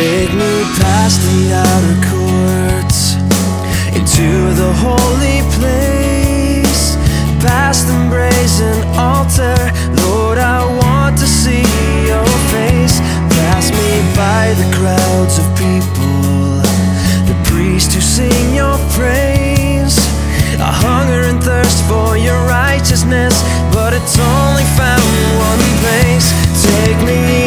Take me past the outer courts into the holy place, past the brazen altar. Lord, I want to see your face. Pass me by the crowds of people, the priests who sing your praise. I hunger and thirst for your righteousness, but it's only found one place. Take me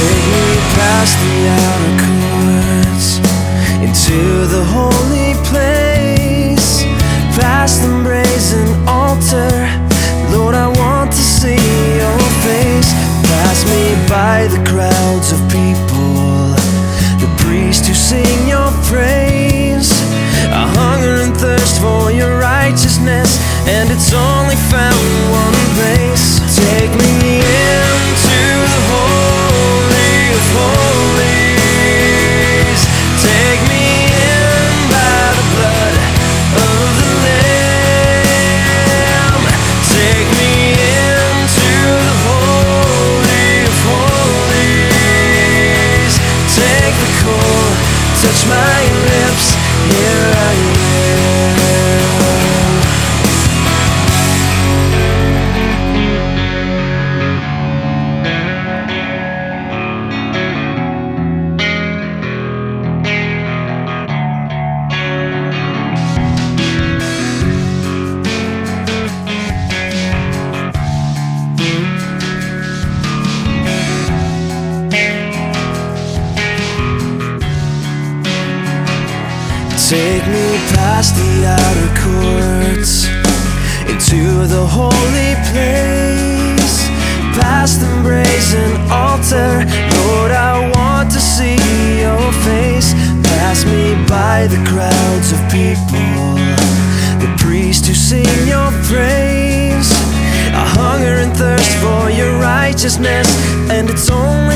Take me past the outer courts into the holy place, past the brazen altar. Lord, I want to see your face. Pass me by the crowds of people, the priests who sing your praise. I hunger and thirst for your righteousness, and it's only found Take me past the outer courts into the holy place, past the brazen altar. Lord, I want to see your face. Pass me by the crowds of people, the priests who sing your praise. I hunger and thirst for your righteousness, and it's only